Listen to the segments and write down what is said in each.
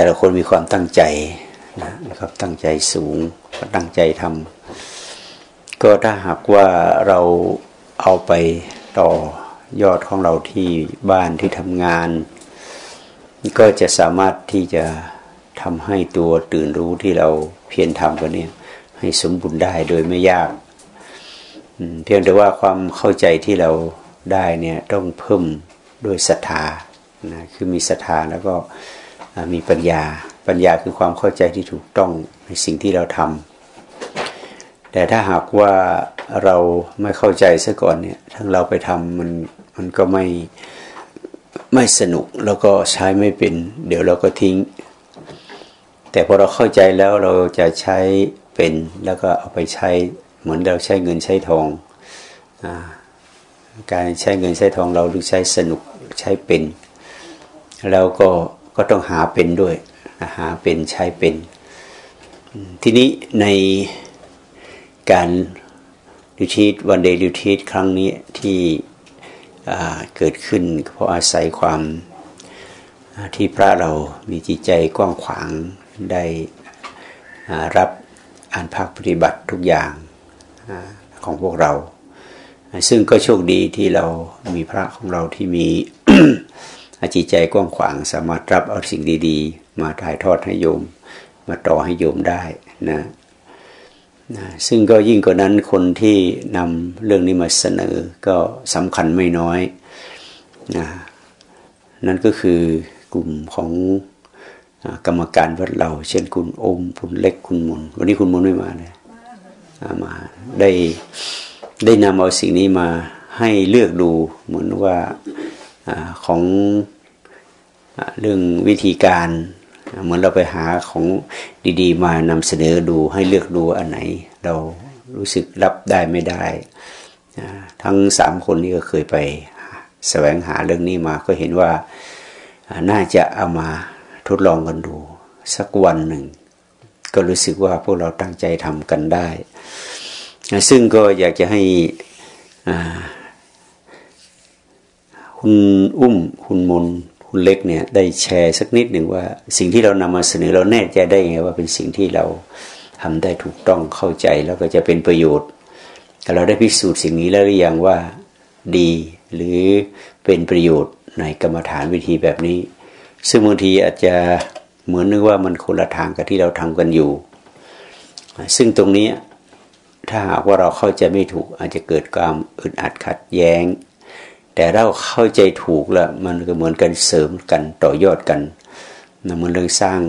แต่ละคนมีความตั้งใจนะครับ ตั้งใจสูงตั้งใจทำก็ถ้าหากว่าเราเอาไปต่อยอดของเราที่บ้านที่ทำงาน ก็จะสามารถที่จะทำให้ตัวตื่นรู้ที่เราเพียรทำกันเนี่ยให้สมบูรณ์ได้โดยไม่ยาก เพียงแต่ว่าความเข้าใจที่เราได้เนี่ยต้องเพิ่มด้วยศรัทธานะคือมีศรัทธาแล้วก็ มีปัญญา ปัญญาคือความเข้าใจที่ถูกต้องในสิ่งที่เราทำแต่ถ้าหากว่าเราไม่เข้าใจซะก่อนเนี่ยทั้งเราไปทำมันมันก็ไม่ไม่สนุกแล้วก็ใช้ไม่เป็น เดี๋ยวเราก็ทิ้ง แต่พอเราเข้าใจแล้วเราจะใช้เป็นแล้วก็เอาไปใช้เหมือนเราใช้เงินใช้ทองอการใช้เงินใช้ทองเราดูใช้สนุกใช้เป็น แล้วก็ ก็ต้องหาเป็นด้วย หาเป็นใช้เป็น ทีนี้ในการดิทีตวันเดย์ดิทีตครั้งนี้ที่เกิดขึ้นเพราะอาศัยความที่พระเรามีจิตใจกว้างขวางได้รับอ่านภาคปฏิบัติทุกอย่างของพวกเรา ซึ่งก็โชคดีที่เรามีพระของเราที่มี จิตใจกว้างขวางสามารถรับเอาสิ่งดี ๆ มาถ่ายทอดให้โยม มาต่อให้โยมได้นะนะซึ่งก็ยิ่งกว่านั้นคนที่นำเรื่องนี้มาเสนอก็สำคัญไม่น้อยนะนั่นก็คือกลุ่มของกรรมการวัดเรา เช่นคุณอมคุณเล็กคุณมนวันนี้คุณมนไม่มาเลยมาได้ได้นำเอาสิ่งนี้มาให้เลือกดูเหมือนว่า อของอเรื่องวิธีการเหมือนเราไปหาของดี ๆ มานำเสนอดูให้เลือกดูอันไหน เรารู้สึกรับได้ไม่ได้ ทั้งสามคนนี้ก็เคยไปแสวงหาเรื่องนี้มาก็เห็นว่าน่าจะเอามาทดลองกันดู สักวันหนึ่ง ก็รู้สึกว่าพวกเราตั้งใจทำกันได้ ซึ่งก็อยากจะให้ คุณอุ้มคุณมนคุณเล็กเนี่ยได้แชร์สักนิดหนึ่งว่า สิ่งที่เรานำมาเสนอเราแน่ใจได้ไงว่าเป็นสิ่งที่เราทำได้ถูกต้องเข้าใจแล้วก็จะเป็นประโยชน์เราได้พิสูจน์สิ่งนี้แล้วหรือยังว่าดีหรือเป็นประโยชน์ในกรรมฐานวิธีแบบนี้ ซึ่งบางทีอาจจะเหมือนนึกว่ามันคนละทางกับที่เราทำกันอยู่ ซึ่งตรงนี้ถ้าหากว่าเราเข้าใจไม่ถูกอาจจะเกิดความอึดอัดขัดแย้ง แต่เราเข้าใจถูกแล้วมันก็เหมือนกันเสริมกันต่อยอดกันนะมันเรื่องสร้าง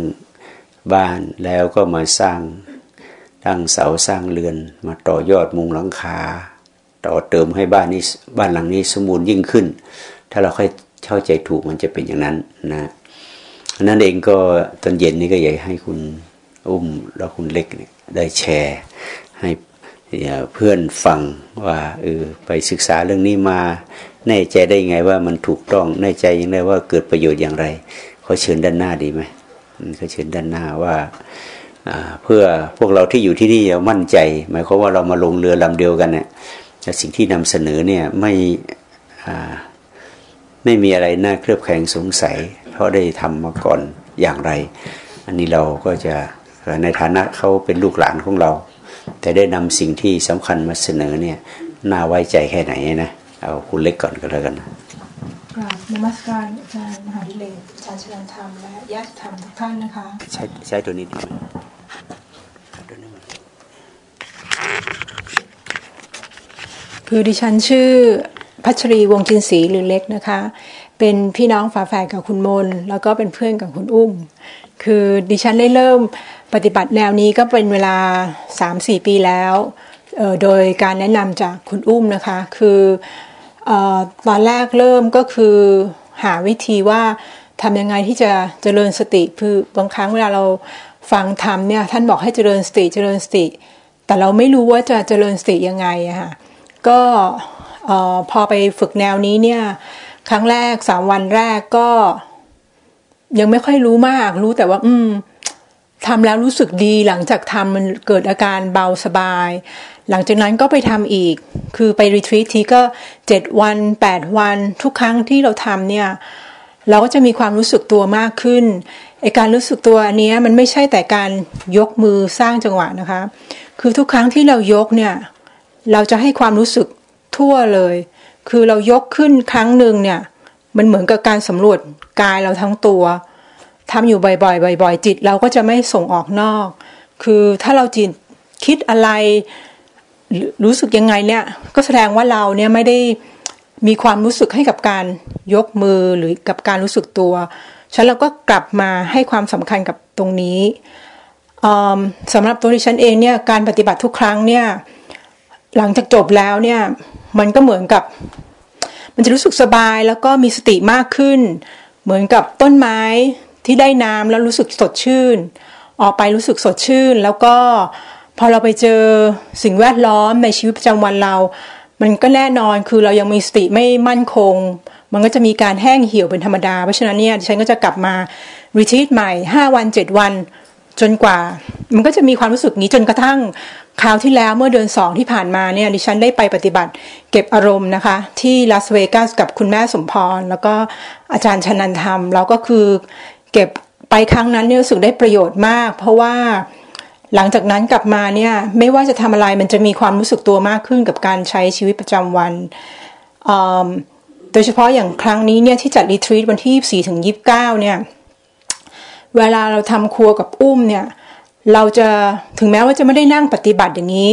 บ้านแล้วก็มาสร้างตั้งเสาสร้างเรือน มาต่อยอดมุงหลังคา ต่อเติมให้บ้านนี้บ้านหลังนี้สมบูรณ์ยิ่งขึ้น ถ้าเราค่อยเข้าใจถูกมันจะเป็นอย่างนั้นนะนั่นเองก็ตอนเย็นนี้ก็อยากให้คุณอุ้มแล้วคุณเล็กได้แชร์ให้ เพื่อนฟังว่าเออไปศึกษาเรื่องนี้มาแน่ใจได้ไงว่ามันถูกต้องแน่ใจยังไงว่าเกิดประโยชน์อย่างไรเขาเชิญด้านหน้าดีไหมเขาเชิญด้านหน้าว่าเพื่อพวกเราที่อยู่ที่นี่เรามั่นใจ หมายความว่าเรามาลงเรือลำเดียวกันเนี่ยสิ่งที่นำเสนอเนี่ยไม่ไม่มีอะไรน่าเครือบแคลงสงสัย เพราะได้ทำมาก่อนอย่างไร อันนี้เราก็จะในฐานะเขาเป็นลูกหลานของเรา แต่ได้นำสิ่งที่สำคัญมาเสนอเนี่ยน่าไว้ใจแค่ไหนนะเอาคุณเล็กก่อนก็แล้วกันกราบนมัสการอาจารย์มหาดิเลกอาจารย์ชลันธรรมและญาติธรรมทุกท่านนะคะ ใช้ใช้ตัวนี้ดีไหมคือดิฉันชื่อพัชรีวงจินศรีหรือเล็กนะคะ เป็นพี่น้องฝาแฝดกับคุณมน แล้วก็เป็นเพื่อนกับคุณอุ้ม คือดิฉันได้เริ่มปฏิบัติแนวนี้ก็เป็นเวลา 3-4 ปีแล้วโดยการแนะนำจากคุณอุ้มนะคะ คือตอนแรกเริ่มก็คือหาวิธีว่าทำยังไงที่จะเจริญสติ คือบางครั้งเวลาเราฟังธรรมเนี่ยท่านบอกให้เจริญสติเจริญสติ แต่เราไม่รู้ว่าจะเจริญสติยังไงอะค่ะก็พอไปฝึกแนวนี้เนี่ยครั้งแรกสามวันแรกก็ ยังไม่ค่อยรู้มาก รู้แต่ว่า อืมทำแล้วรู้สึกดีหลังจากทำมันเกิดอาการเบาสบาย หลังจากนั้นก็ไปทำอีก คือไปรีทรีตทีก็เจ็ดวันแปดวันทุกครั้งที่เราทำเนี่ย เราก็จะมีความรู้สึกตัวมากขึ้นไอการรู้สึกตัวอันนี้มันไม่ใช่แต่การยกมือสร้างจังหวะนะคะ คือทุกครั้งที่เรายกเนี่ย เราจะให้ความรู้สึกทั่วเลย คือเรายกขึ้นครั้งหนึ่งเนี่ย มันเหมือนกับการสำรวจกายเราทั้งตัวทำอยู่บ่อยๆบ่อย ๆ จิตเราก็จะไม่ส่งออกนอก คือถ้าเราจิตคิดอะไรรู้สึกยังไงเนี่ยก็แสดงว่าเราเนี่ยไม่ได้มีความรู้สึกให้กับการยกมือหรือกับการรู้สึกตัวฉันเราก็กลับมาให้ความสำคัญกับตรงนี้สำหรับตัวดิฉันเองเนี่ยการปฏิบัติทุกครั้งเนี่ยหลังจากจบแล้วเนี่ยมันก็เหมือนกับ มันจะรู้สึกสบายแล้วก็มีสติมากขึ้น เหมือนกับต้นไม้ที่ได้น้ำแล้วรู้สึกสดชื่น ออกไปรู้สึกสดชื่น แล้วก็พอเราไปเจอสิ่งแวดล้อมในชีวิตประจำวันเรา มันก็แน่นอนคือเรายังมีสติไม่มั่นคง มันก็จะมีการแห้งเหี่ยวเป็นธรรมดา เพราะฉะนั้นเนี่ยฉันก็จะกลับมารีทีทใหม่ 5 วัน 7 วันจนกว่า มันก็จะมีความรู้สึกนี้จนกระทั่งคราวที่แล้วเมื่อเดือนสองที่ผ่านมาเนี่ยดิฉันได้ไปปฏิบัติเก็บอารมณ์นะคะ ที่ลาสเวกัสกับคุณแม่สมพร แล้วก็อาจารย์ชนันธรรม แล้วก็คือเก็บไปครั้งนั้นเนี่ยรู้สึกได้ประโยชน์มาก เพราะว่าหลังจากนั้นกลับมาเนี่ยไม่ว่าจะทำอะไรมันจะมีความรู้สึกตัวมากขึ้นกับการใช้ชีวิตประจำวันโดยเฉพาะอย่างครั้งนี้เนี่ยที่จัดรีทรีตวันที่ 24ถึง29เนี่ยเวลาเราทำครัวกับอุ้มเนี่ย เราจะถึงแม้ว่าจะไม่ได้นั่งปฏิบัติอย่างนี้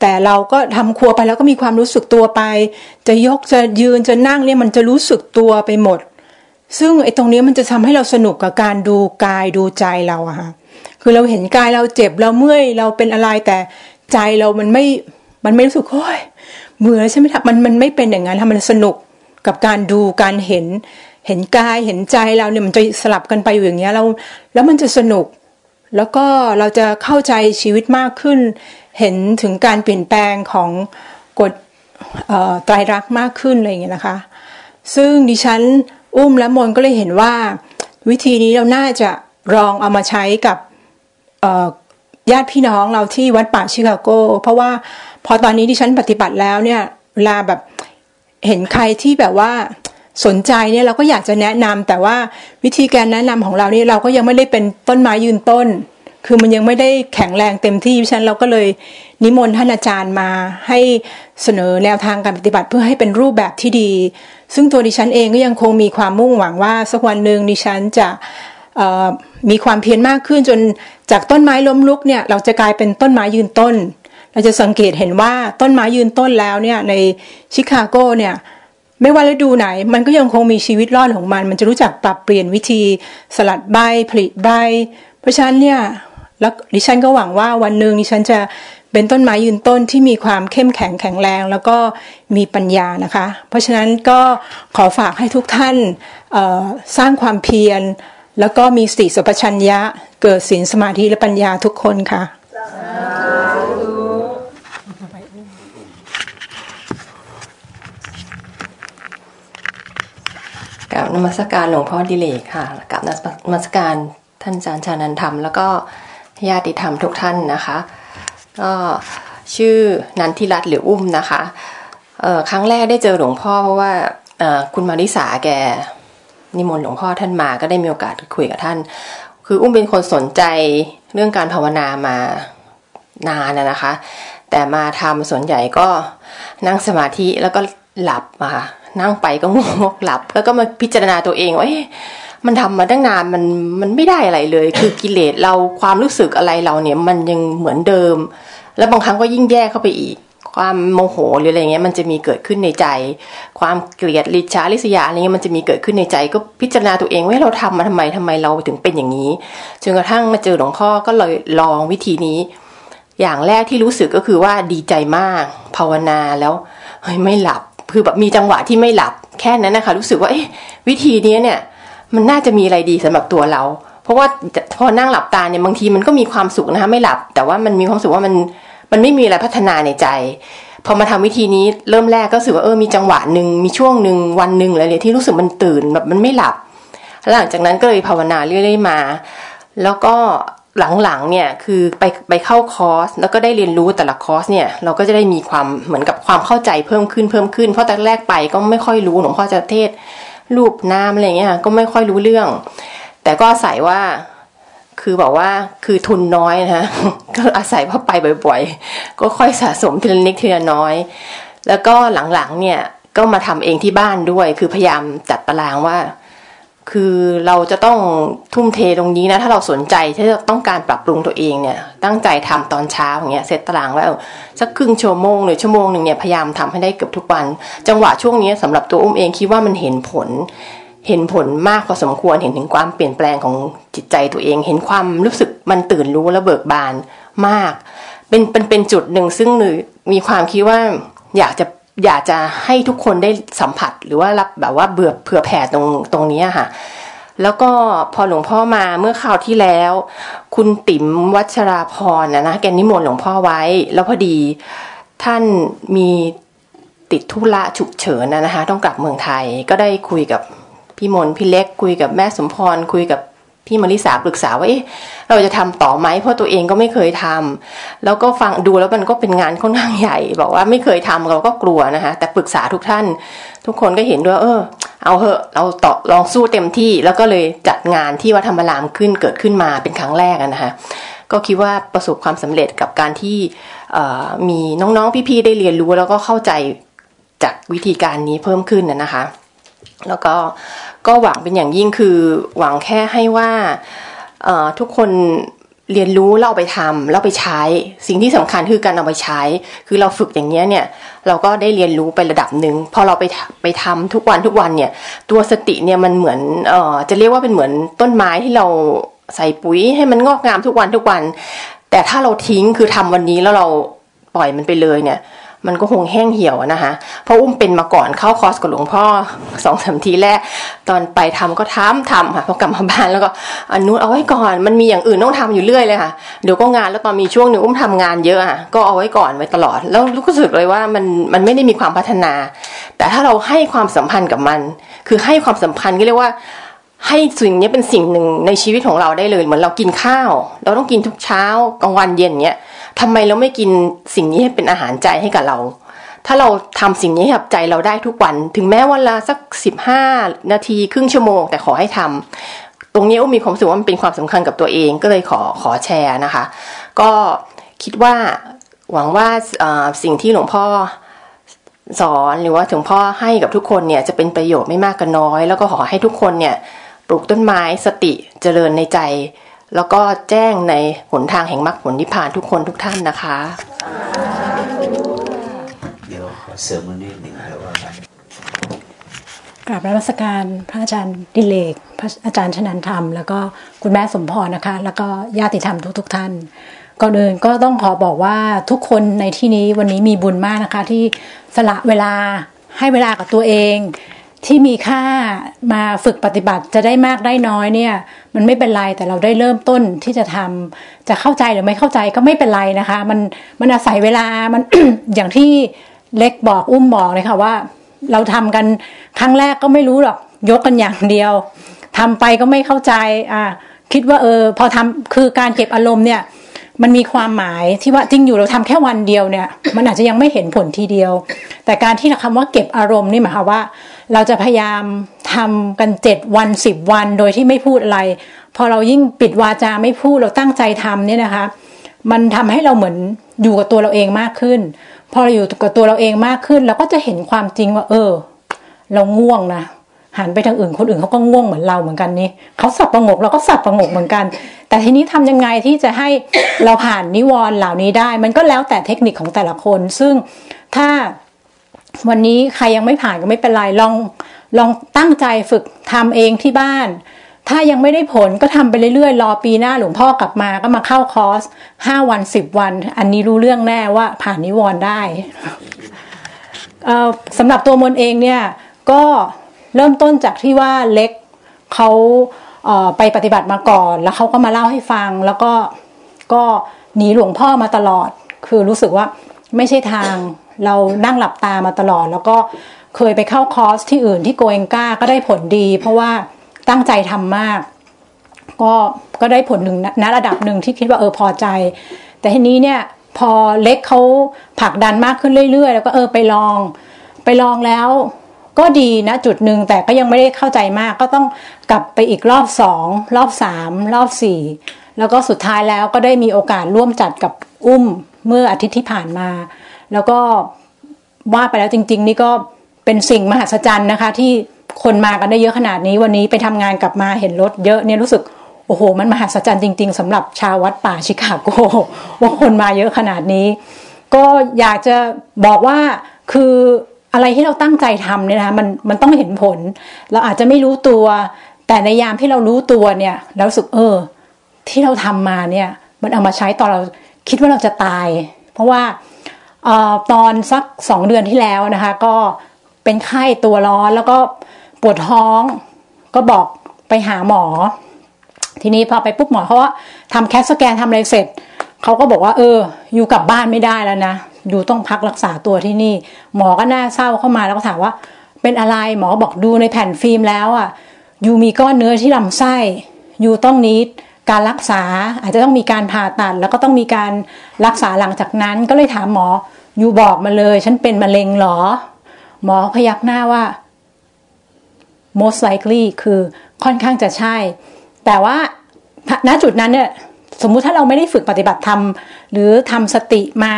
แต่เราก็ทำครัวไปแล้วก็มีความรู้สึกตัวไป จะยกจะยืนจะนั่งเนี่ยมันจะรู้สึกตัวไปหมด ซึ่งไอ้ตรงนี้มันจะทำให้เราสนุกกับการดูกายดูใจเราอะค่ะคือเราเห็นกายเราเจ็บเราเมื่อยเราเป็นอะไรแต่ใจเรามันไม่มันไม่รู้สึกโอ้ยเมื่อใช่ไหมคะมันมันไม่เป็นอย่างนั้นทำมันสนุกกับการดูการเห็น เห็นกายเห็นใจเราเนี่ยมันจะสลับกันไปอยู่อย่างเงี้ยเรา แล้วมันจะสนุก แล้วก็เราจะเข้าใจชีวิตมากขึ้น เห็นถึงการเปลี่ยนแปลงของกฎไตรรักมากขึ้นอะไรอย่างเงี้ยนะคะ ซึ่งดิฉันอุ้มและมนก็เลยเห็นว่า วิธีนี้เราน่าจะลองเอามาใช้กับญาติพี่น้องเราที่วัดป่าชิคาโก เพราะว่าพอตอนนี้ที่ฉันปฏิบัติแล้วเนี่ยเวลาแบบเห็นใครที่แบบว่า สนใจเนี่ยเราก็อยากจะแนะนำแต่ว่าวิธีการแนะนำของเรานี่เราก็ยังไม่ได้เป็นต้นไม้ยืนต้น คือมันยังไม่ได้แข็งแรงเต็มที่ฉะนั้นเราก็เลยนิมนต์ท่านอาจารย์มาให้เสนอแนวทางการปฏิบัติเพื่อให้เป็นรูปแบบที่ดี ซึ่งตัวดิฉันเองก็ยังคงมีความมุ่งหวังว่าสักวันหนึ่งดิฉันจะมีความเพียรมากขึ้นจนจากต้นไม้ล้มลุกเนี่ยเราจะกลายเป็นต้นไม้ยืนต้น เราจะสังเกตเห็นว่าต้นไม้ยืนต้นแล้วเนี่ยในชิคาโกเนี่ย ไม่ว่าฤดูไหน มันก็ยังคงมีชีวิตรอดของมัน มันจะรู้จักปรับเปลี่ยนวิธีสลัดใบผลิตใบ เพราะฉะนั้นเนี่ยแล้วดิฉันก็หวังว่าวันหนึ่งดิฉันจะเป็นต้นไม้ยืนต้นที่มีความเข้มแข็งแข็งแรง แล้วก็มีปัญญานะคะ เพราะฉะนั้นก็ขอฝากให้ทุกท่านสร้างความเพียร แล้วก็มีสติสัพชัญญะ เกิดศีลสมาธิและปัญญาทุกคนค่ะ กับนมัสการหลวงพ่อดิเลกค่ะกับนมัสการท่านอาจารย์ชานันธรรม แล้วก็ญาติธรรมทุกท่านนะคะ ก็ชื่อนันทิรัตหรืออุ้มนะคะครั้งแรกได้เจอหลวงพ่อเพราะว่าคุณมาริสาแกนิมนต์หลวงพ่อท่านมาก็ได้มีโอกาสคุยกับท่าน คืออุ้มเป็นคนสนใจเรื่องการภาวนามานานนะคะ แต่มาทำส่วนใหญ่ก็นั่งสมาธิแล้วก็ หลับมานั่งไปก็งงหลับ แล้วก็มาพิจารณาตัวเองว่ามันทำมาตั้งนานมันมันไม่ได้อะไรเลย คือกิเลสเราความรู้สึกอะไรเราเนี่ย มันยังเหมือนเดิม แล้วบางครั้งก็ยิ่งแย่เข้าไปอีก ความโมโหหรืออะไรเงี้ยมันจะมีเกิดขึ้นในใจ ความเกลียดริชาริษยาอะไรเงี้ยมันจะมีเกิดขึ้นในใจ ก็พิจารณาตัวเองว่าเราทำมาทำไมทำไมเราถึงเป็นอย่างนี้จนกระทั่งมาเจอหลวงพ่อก็เลยลองวิธีนี้ อย่างแรกที่รู้สึกก็คือว่าดีใจมาก ภาวนาแล้วเฮ้ยไม่หลับ คือแบบมีจังหวะที่ไม่หลับแค่นั้นนะคะ รู้สึกว่าเอ๊ะวิธีนี้เนี่ย มันน่าจะมีอะไรดีสำหรับตัวเรา เพราะว่าพอนั่งหลับตาเนี่ยบางทีมันก็มีความสุขนะคะไม่หลับ แต่ว่ามันมีความสุขว่ามันมันไม่มีอะไรพัฒนาในใจพอมาทำวิธีนี้เริ่มแรกก็รู้สึกว่าเออมีจังหวะหนึ่งมีช่วงหนึ่งวันหนึ่งอะไรเลยที่รู้สึกมันตื่นแบบมันไม่หลับหลังจากนั้นก็เลยภาวนาเรื่อยๆมา แล้วก็ หลังๆเนี่ยคือไปไปเข้าคอร์สแล้วก็ได้เรียนรู้แต่ละคอร์สเนี่ยเราก็จะได้มีความเหมือนกับความเข้าใจเพิ่มขึ้นเพิ่มขึ้น เพราะแต่แรกไปก็ไม่ค่อยรู้หลวงพ่อจะเทศรูปน้ำอะไรเงี้ยก็ไม่ค่อยรู้เรื่อง แต่ก็อาศัยว่าคือบอกว่าคือทุนน้อยนะก็อาศัยว่าไปบ่อยๆ ก็ค่อยสะสมทีละนิดทีละน้อย แล้วก็หลังๆเนี่ยก็มาทำเองที่บ้านด้วย คือพยายามจัดตารางว่า คือเราจะต้องทุ่มเทตรงนี้นะ ถ้าเราสนใจที่จะต้องการปรับปรุงตัวเองเนี่ย ตั้งใจทำตอนเช้าอย่างเงี้ยเซตตารางไว้สักครึ่งชั่วโมงหรือชั่วโมงหนึ่งเนี่ยพยายามทำให้ได้เกือบทุกวัน จังหวะช่วงนี้สำหรับตัวอุ้มเองคิดว่ามันเห็นผล เห็นผลมากพอสมควรเห็นถึงความเปลี่ยนแปลงของจิตใจตัวเอง เห็นความรู้สึกมันตื่นรู้และเบิกบานมาก เป็นเป็นเป็นจุดหนึ่งซึ่งมีความคิดว่าอยากจะ อยากจะให้ทุกคนได้สัมผัสหรือว่ารับแบบว่าเบื่อเผื่อแผ่ตรงตรงนี้ค่ะ แล้วก็พอหลวงพ่อมาเมื่อคราวที่แล้ว คุณติ๋มวัชราพรนะนะแกนิมนต์หลวงพ่อไว้ แล้วพอดีท่านมีติดธุระฉุกเฉินนะนะคะ ต้องกลับเมืองไทยก็ได้คุยกับพี่มนพี่เล็ก คุยกับแม่สมพรคุยกับ พี่มาริสาปรึกษาว่าเอ๊ะเราจะทำต่อไหมเพราะตัวเองก็ไม่เคยทำแล้วก็ฟังดูแล้วมันก็เป็นงานค่อนข้างใหญ่ บอกว่าไม่เคยทำเราก็กลัวนะคะแต่ปรึกษาทุกท่าน ทุกคนก็เห็นด้วยเออ เอาเหอะเราต่อลองสู้เต็มที่ แล้วก็เลยจัดงานที่วัดธรรมรามขึ้นเกิดขึ้นมาเป็นครั้งแรกนะคะก็คิดว่าประสบความสำเร็จกับการที่มีน้องๆพี่ๆได้เรียนรู้แล้วก็เข้าใจจากวิธีการนี้เพิ่มขึ้นนะคะ แล้วก็ ก็หวังเป็นอย่างยิ่งคือหวังแค่ให้ว่าทุกคนเรียนรู้เราไปทำแล้วไปใช้ สิ่งที่สำคัญคือการเอาไปใช้ คือเราฝึกอย่างเนี้ยเนี่ยเราก็ได้เรียนรู้ไประดับหนึ่งพอเราไปไปทำทุกวันทุกวันเนี่ยตัวสติเนี่ยมันเหมือนเอ่อจะเรียกว่าเป็นเหมือนต้นไม้ที่เราใส่ปุ๋ยให้มันงอกงามทุกวันทุกวัน แต่ถ้าเราทิ้งคือทำวันนี้แล้วเราปล่อยมันไปเลยเนี่ย มันก็คงแห้งเหี่ยวนะคะเพราะอุ้มเป็นมาก่อนเข้าคอร์สกับหลวงพ่อสองสามทีแรก ตอนไปทำก็ทำทำค่ะพอกลับมาบ้านแล้วก็อันนู้นเอาไว้ก่อน มันมีอย่างอื่นต้องทำอยู่เรื่อยเลยค่ะเดี๋ยวก็งานแล้วตอนมีช่วงหนึ่งอุ้มทำงานเยอะอะก็เอาไว้ก่อนไว้ตลอด แล้วรู้สึกเลยว่ามันมันไม่ได้มีความพัฒนา แต่ถ้าเราให้ความสัมพันธ์กับมัน คือให้ความสัมพันธ์ก็เรียกว่า ให้สิ่งนี้เป็นสิ่งหนึ่งในชีวิตของเราได้เลย เหมือนเรากินข้าว เราต้องกินทุกเช้ากลางวันเย็นเนี้ยทำไมเราไม่กินสิ่งนี้ให้เป็นอาหารใจให้กับเรา ถ้าเราทำสิ่งนี้ให้กับใจเราได้ทุกวัน ถึงแม้วันละสักสิบห้านาทีครึ่งชั่วโมง แต่ขอให้ทำตรงนี้อุ้มมีความรู้สึกว่ามันเป็นความสำคัญกับตัวเองก็เลยขอขอแชร์นะคะ ก็คิดว่าหวังว่าสิ่งที่หลวงพ่อสอนหรือว่าถึงพ่อให้กับทุกคนเนี่ยจะเป็นประโยชน์ไม่มากก็นน้อย แล้วก็ขอให้ทุกคนเนี่ย ปลูกต้นไม้สติเจริญในใจ แล้วก็แจ้งในหนทางแห่งมรรคผลนิพพานทุกคนทุกท่านนะคะ เดี๋ยวเสริมนิดหนึ่งแล้วว่ากราบรัชการพระอาจารย์ดิเลก พระอาจารย์ชนันธรรม แล้วก็คุณแม่สมพรนะคะ แล้วก็ญาติธรรมทุก ๆ ท่านก่อนอื่นก็ต้องขอบอกว่าทุกคนในที่นี้วันนี้มีบุญมากนะคะ ที่สละเวลาให้เวลากับตัวเอง ที่มีค่ามาฝึกปฏิบัติจะได้มากได้น้อยเนี่ย มันไม่เป็นไรแต่เราได้เริ่มต้นที่จะทำจะเข้าใจหรือไม่เข้าใจก็ไม่เป็นไรนะคะ มันมันอาศัยเวลามันอย่างที่เล็กบอกอุ้มบอกเลยค่ะว่า เราทำกันครั้งแรกก็ไม่รู้หรอกยกกันอย่างเดียวทำไปก็ไม่เข้าใจอ่าคิดว่าเออพอทำคือการเก็บอารมณ์เนี่ย มันมีความหมายที่ว่าจริงอยู่เราทำแค่วันเดียวเนี่ย มันอาจจะยังไม่เห็นผลทีเดียว แต่การที่เราคำว่าเก็บอารมณ์นี่หมายความว่า เราจะพยายามทำกันเจ็ดวันสิบวันโดยที่ไม่พูดอะไร พอเรายิ่งปิดวาจาไม่พูดเราตั้งใจทำเนี่ยนะคะ มันทำให้เราเหมือนอยู่กับตัวเราเองมากขึ้น พอเราอยู่กับตัวเราเองมากขึ้น เราก็จะเห็นความจริงว่า เออ เราง่วงนะ หันไปทางอื่นคนอื่นเขาก็ง่วงเหมือนเราเหมือนกันนี่เขาสับประงกเราก็สับประงกเหมือนกัน แต่ทีนี้ทำยังไงที่จะให้เราผ่านนิวรณ์เหล่านี้ได้ มันก็แล้วแต่เทคนิคของแต่ละคน ซึ่งถ้าวันนี้ใครยังไม่ผ่านก็ไม่เป็นไรลองลองตั้งใจฝึกทำเองที่บ้าน ถ้ายังไม่ได้ผลก็ทำไปเรื่อยๆ รอปีหน้าหลวงพ่อกลับมาก็มาเข้าคอร์สห้าวันสิบวัน อันนี้รู้เรื่องแน่ว่าผ่านนิวรณ์ได้สำหรับตัวมนเองเนี่ยก็ เริ่มต้นจากที่ว่าเล็กเขาไปปฏิบัติมาก่อน แล้วเขาก็มาเล่าให้ฟัง แล้วก็ก็หนีหลวงพ่อมาตลอด คือรู้สึกว่าไม่ใช่ทางเรานั่งหลับตามาตลอด แล้วก็เคยไปเข้าคอร์สที่อื่นที่โกเองก้าก็ได้ผลดี เพราะว่าตั้งใจทำมาก ก็ก็ได้ผลหนึ่งณระดับหนึ่งที่คิดว่าเออพอใจ แต่ทีนี้เนี่ยพอเล็กเขาผลักดันมากขึ้นเรื่อยๆ แล้วก็เออไปลอง ไปลองแล้ว ก็ดีนะจุดหนึ่งแต่ก็ยังไม่ได้เข้าใจมากก็ต้องกลับไปอีกรอบสองรอบสามรอบสี่แล้วก็สุดท้ายแล้วก็ได้มีโอกาสร่วมจัดกับอุ้มเมื่ออาทิตย์ที่ผ่านมา แล้วก็ว่าไปแล้วจริง ๆ นี่ก็เป็นสิ่งมหัศจรรย์นะคะ ที่คนมากันได้เยอะขนาดนี้วันนี้ไปทำงานกลับมาเห็นรถเยอะเนี่ยรู้สึกโอ้โห มันมหัศจรรย์จริง ๆสำหรับชาววัดป่าชิคาโกว่าคนมาเยอะขนาดนี้ ก็อยากจะบอกว่าคือ อะไรที่เราตั้งใจทำเนี่ยนะมันมันต้องเห็นผล เราอาจจะไม่รู้ตัว แต่ในยามที่เรารู้ตัวเนี่ยเราสึกเออ ที่เราทำมาเนี่ย มันเอามาใช้ตอนเราคิดว่าเราจะตาย เพราะว่าออตอนสักสองเดือนที่แล้วนะคะ ก็เป็นไข้ตัวร้อนแล้วก็ปวดท้อง ก็บอกไปหาหมอ ทีนี้พอไปปุ๊บหมอเขาว่าทำแคสสแกนทำอะไรเสร็จเขาก็บอกว่า เออ อยู่กลับบ้านไม่ได้แล้วนะ อยู่ต้องพักรักษาตัวที่นี่ หมอก็น่าเศร้าเข้ามาแล้วก็ถามว่า เป็นอะไรหมอบอกดูในแผ่นฟิล์มแล้วอะอยู่มีก้อนเนื้อที่ลำไส้ อยู่ต้องนิดการรักษาอาจจะต้องมีการผ่าตัด แล้วก็ต้องมีการรักษาหลังจากนั้น ก็เลยถามหมออยู่บอกมาเลย ฉันเป็นมะเร็งหรอ หมอพยักหน้าว่า most likely คือค่อนข้างจะใช่ แต่ว่าณจุดนั้นเนี่ย สมมุติถ้าเราไม่ได้ฝึกปฏิบัติธรรมหรือทำสติมา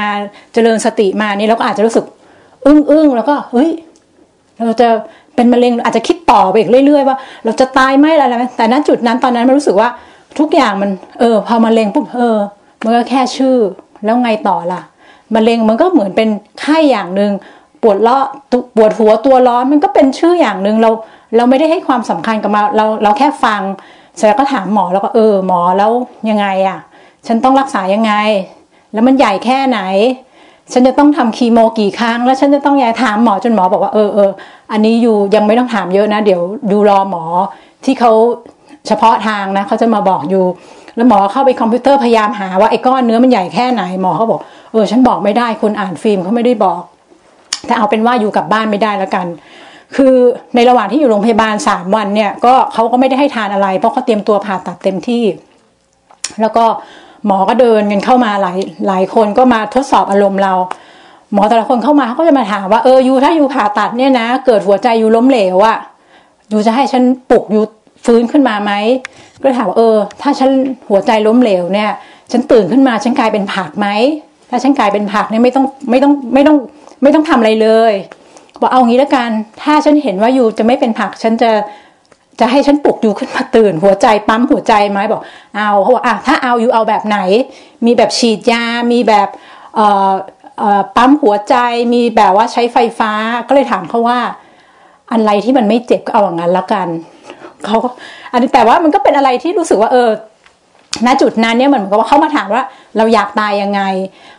เจริญสติมานี่เราก็อาจจะรู้สึก อึ้งอึ้งแล้วก็เฮ้ย เราจะเป็นมะเร็งอาจจะคิดต่อไปอีกเรื่อยๆว่า เราจะตายไหมอะไรไหมแต่ณจุดนั้นตอนนั้นมันรู้สึกว่าทุกอย่างมัน เออ พอมะเร็งปุ๊บเออมันก็แค่ชื่อแล้วไงต่อล่ะมะเร็งมันก็เหมือนเป็นไข้อย่างหนึ่งปวดเลาะปวดหัวตัวร้อนมันก็เป็นชื่ออย่างหนึ่งเราเราไม่ได้ให้ความสำคัญกับมาเราเราแค่ฟัง เสร็จแล้วก็ถามหมอแล้วก็เออหมอแล้วยังไงอะ่ะ ฉันต้องรักษายังไง แล้วมันใหญ่แค่ไหน ฉันจะต้องทำคีโมกี่ครั้ง แล้วฉันจะต้องยายถามหมอจนหมอบอกว่าเออเอออันนี้อยู่ยังไม่ต้องถามเยอะนะ เดี๋ยวดูรอหมอที่เขาเฉพาะทางนะเขาจะมาบอกอยู่ แล้วหมอเข้าไปคอมพิวเตอร์พยายามหาว่าไอ้ก้อนเนื้อมันใหญ่แค่ไหนหมอเขาบอกเออฉันบอกไม่ได้คนอ่านฟิล์มเขาไม่ได้บอก แต่เอาเป็นว่าอยู่กับบ้านไม่ได้แล้วกัน คือในระหว่างที่อยู่โรงพยาบาลสามวันเนี่ยก็เขาก็ไม่ได้ให้ทานอะไร เพราะเขาเตรียมตัวผ่าตัดเต็มที่ แล้วก็หมอก็เดินกันเข้ามาหลายหลายคนก็มาทดสอบอารมณ์เรา หมอแต่ละคนเข้ามาเขาก็จะมาถามว่าเออยูถ้ายูผ่าตัดเนี่ยนะ เกิดหัวใจยูล้มเหลวอะยูจะให้ฉันปลุกยูฟื้นขึ้นมาไหมก็ถามว่าเออ ถ้าฉันหัวใจล้มเหลวเนี่ย ฉันตื่นขึ้นมาฉันกลายเป็นผักไหมถ้าฉันกลายเป็นผักเนี่ยไม่ต้องไม่ต้องไม่ต้องไม่ต้องทำอะไรเลย บอกเอางี้แล้วกัน ถ้าฉันเห็นว่าอยู่จะไม่เป็นผัก ฉันจะจะให้ฉันปลุกอยู่ขึ้นมาตื่น หัวใจปั๊มหัวใจไหมบอก เอาเขาบอกอะถ้าเอาอยู่เอาแบบไหน มีแบบฉีดยา มีแบบเอ่อเอ่อปั๊มหัวใจ มีแบบว่าใช้ไฟฟ้า ก็เลยถามเขาว่า อะไรที่มันไม่เจ็บก็เอาอย่างนั้นแล้วกันเขาก็อันนี้แต่ว่ามันก็เป็นอะไรที่รู้สึกว่าเออณจุดนั้นเนี่ยเหมือนกับว่าเขามาถามว่าเราอยากตายยังไง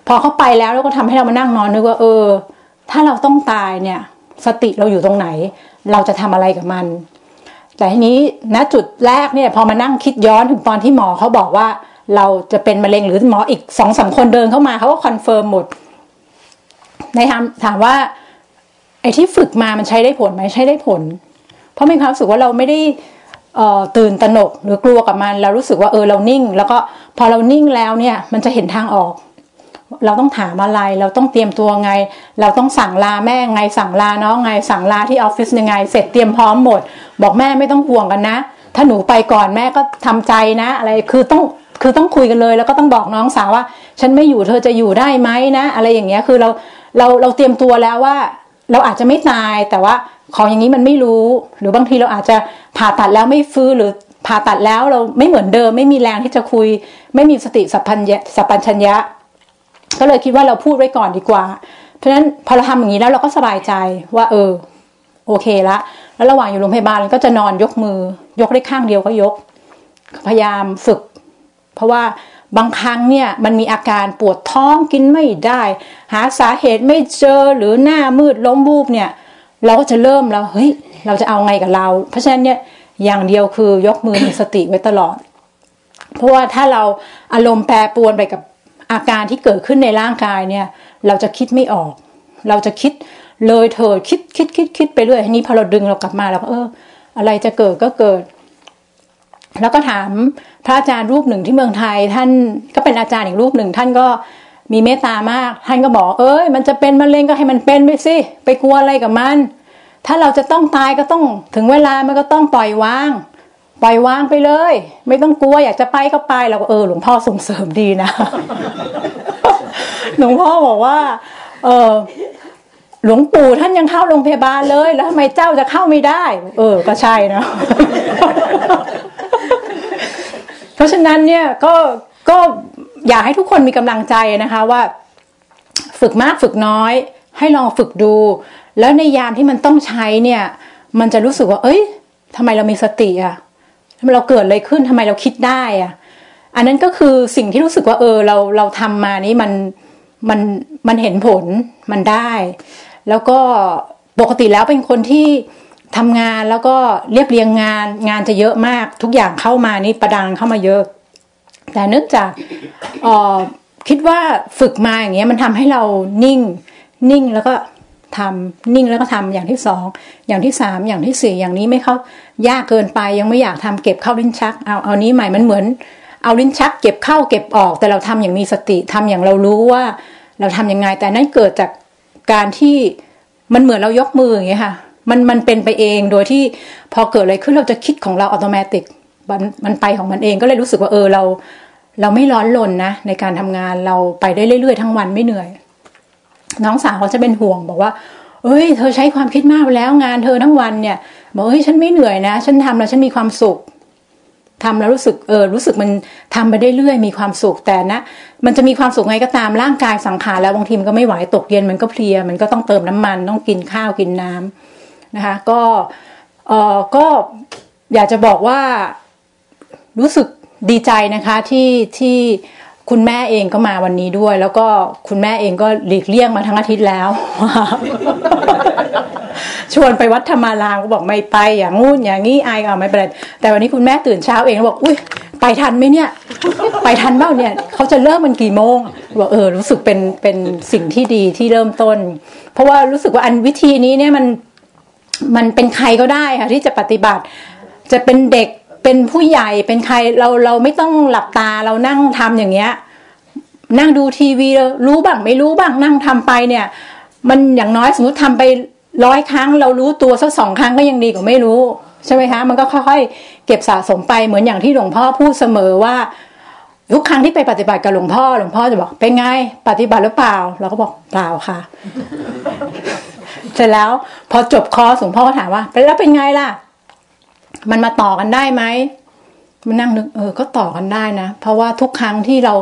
พอเขาไปแล้วแล้วก็ทำให้เรามานั่งนอนนึกว่าเออ ถ้าเราต้องตายเนี่ย สติเราอยู่ตรงไหน เราจะทำอะไรกับมัน แต่ทีนี้ณจุดแรกเนี่ยพอมานั่งคิดย้อนถึงตอนที่หมอเขาบอกว่า เราจะเป็นมะเร็งหรือหมออีกสองสามคนเดินเข้ามาเขาก็ confirm หมดในถามถามว่า ไอ้ที่ฝึกมามันใช้ได้ผลไหมใช้ได้ผล เพราะมีความรู้สึกว่าเราไม่ได้ตื่นตระหนกหรือกลัวกับมัน เรารู้สึกว่าเออเรานิ่ง แล้วก็พอเรานิ่งแล้วเนี่ย มันจะเห็นทางออก เราต้องถามอะไร เราต้องเตรียมตัวไง เราต้องสั่งลาแม่ไง สั่งลาน้องไง สั่งลาที่ออฟฟิศยังไง เสร็จเตรียมพร้อมหมด บอกแม่ไม่ต้องห่วงกันนะ ถ้าหนูไปก่อนแม่ก็ทำใจนะ อะไร คือต้อง คือต้องคุยกันเลย แล้วก็ต้องบอกน้องสาวว่า ฉันไม่อยู่เธอจะอยู่ได้ไหมนะ อะไรอย่างเงี้ย คือเรา เรา เราเตรียมตัวแล้วว่า เราอาจจะไม่ตาย แต่ว่าของอย่างนี้มันไม่รู้ หรือบางทีเราอาจจะผ่าตัดแล้วไม่ฟื้นหรือผ่าตัดแล้วเราไม่เหมือนเดิม ไม่มีแรงที่จะคุย ไม่มีสติสัพพัญญะสัพพัญญะ ก็เลยคิดว่าเราพูดไว้ก่อนดีกว่า เพราะฉะนั้นพอเราทำอย่างนี้แล้วเราก็สบายใจว่า เออ โอเคละแล้วระหว่างอยู่โรงพยาบาลก็จะนอนยกมือ ยกได้ข้างเดียวก็ยก พยายามฝึก เพราะว่าบางครั้งเนี่ยมันมีอาการปวดท้องกินไม่ได้ หาสาเหตุไม่เจอหรือหน้ามืดล้มบูบเนี่ย เราก็จะเริ่มแล้วเฮ้ยเราจะเอาไงกับเรา เพราะฉะนั้นเนี่ยอย่างเดียวคือยกมือมีสติไว้ตลอด เพราะว่าถ้าเราอารมณ์แปรปรวนไปกับ อาการที่เกิดขึ้นในร่างกายเนี่ย เราจะคิดไม่ออก เราจะคิดเลยเถิดคิดคิดคิดคิดไปเรื่อยทีนี้พอเราดึงเรากลับมาเราก็เออ อะไรจะเกิดก็เกิด แล้วก็ถามพระอาจารย์รูปหนึ่งที่เมืองไทย ท่านก็เป็นอาจารย์อีกรูปหนึ่งท่านก็มีเมตตามาก ท่านก็บอก เอ้ย มันจะเป็นมะเร็งก็ให้มันเป็นไปสิไปกลัวอะไรกับมัน ถ้าเราจะต้องตายก็ต้องถึงเวลามันก็ต้องปล่อยวาง ปล่อยวางไปเลย ไม่ต้องกลัวอยากจะไปก็ไปเราก็เออหลวงพ่อส่งเสริมดีนะ หลวงพ่อบอกว่า เออหลวงปู่ท่านยังเข้าโรงพยาบาลเลย แล้วทำไมเจ้าจะเข้าไม่ได้ เออ ก็ใช่นะ เพราะฉะนั้นเนี่ยก็ก็อยากให้ทุกคนมีกำลังใจนะคะว่า ฝึกมากฝึกน้อย ให้ลองฝึกดู แล้วในยามที่มันต้องใช้เนี่ย มันจะรู้สึกว่า เอ้ยทำไมเรามีสติอะำไมเราเกิดอะไรขึ้นทำไมเราคิดได้อะอันนั้นก็คือสิ่งที่รู้สึกว่า เออเราเราทำมานี้มันมันมันเห็นผลมันได้ แล้วก็ปกติแล้วเป็นคนที่ทำงานแล้วก็เรียบเรียงงานงานจะเยอะมาก ทุกอย่างเข้ามานี่ประดังเข้ามาเยอะ แต่เนื่องจากออคิดว่าฝึกมาอย่างเงี้ยมันทำให้เรานิ่ง นิ่งแล้วก็ ทำนิ่งแล้วก็ทำอย่างที่สองอย่างที่สามอย่างที่สี่อย่างนี้ไม่เข้ายากเกินไปยังไม่อยากทำเก็บเข้าลิ้นชักเอาเอานี้ใหม่มันเหมือน เอาลิ้นชัก เก็บเข้าเก็บออกแต่เราทำอย่างมีสติทำอย่างเรารู้ว่า เราทำยังไงแต่นั่นเกิดจากการที่มันเหมือนเรายกมืออย่างเงี้ยค่ะมันมันเป็นไปเองโดยที่พอเกิดอะไรขึ้นเราจะคิดของเราอัตโนมัติมันมันไปของมันเองก็เลยรู้สึกว่าเออเรา เราไม่ร้อนลนนะในการทำงานเราไปได้เรื่อยๆทั้งวันไม่เหนื่อย น้องสาวเขาจะเป็นห่วงบอกว่า เอ้ย เธอใช้ความคิดมากไปแล้วงานเธอทั้งวันเนี่ยบอกเฮ้ยฉันไม่เหนื่อยนะ ฉันทำแล้วฉันมีความสุขทำแล้วรู้สึกเออรู้สึกมันทำไปได้เรื่อยมีความสุขแต่นะ มันจะมีความสุขไงก็ตามร่างกายสังขารแล้วบางทีมันก็ไม่ไหวตกเย็นมันก็เพลีย มันก็ต้องเติมน้ำมัน ต้องกินข้าวกินน้ำนะคะก็เออก็อยากจะบอกว่ารู้สึกดีใจนะคะที่ที่ คุณแม่เองก็มาวันนี้ด้วย แล้วก็คุณแม่เองก็หลีกเลี่ยงมาทั้งอาทิตย์แล้วชวนไปวัดธรรมารามก็บอกไม่ไปอย่างงู้นอย่างงี้อายก็ไม่เป็นไรแต่วันนี้คุณแม่ตื่นเช้าเองบอกอุ้ยไปทันไหมเนี่ย ไปทันเปล่าเนี่ยเขาจะเริ่มมันกี่โมงบอกเออรู้สึกเป็นเป็นสิ่งที่ดีที่เริ่มต้น เพราะว่ารู้สึกว่าอันวิธีนี้เนี่ยมันมันเป็นใครก็ได้ค่ะที่จะปฏิบัติ จะเป็นเด็ก เป็นผู้ใหญ่เป็นใครเราเราไม่ต้องหลับตาเรานั่งทำอย่างเงี้ย นั่งดูทีวีรู้บ้างไม่รู้บ้างนั่งทำไปเนี่ย มันอย่างน้อยสมมติทำไปร้อยครั้ง เรารู้ตัวสักสองครั้งก็ยังดีกว่าไม่รู้ใช่ไหมคะมันก็ค่อยๆ เก็บสะสมไปเหมือนอย่างที่หลวงพ่อพูดเสมอว่าทุกครั้งที่ไปปฏิบัติกับหลวงพ่อหลวงพ่อจะบอกเป็นไงปฏิบัติหรือเปล่า เราก็บอกเปล่าค่ะ เสร็จแล้วพอจบคอร์สหลวงพ่อก็ถามว่าแล้วเป็นไงล่ะ มันมาต่อกันได้ไหมมันนั่งนึกเออก็ต่อกันได้นะ เพราะว่าทุกครั้งที่เรา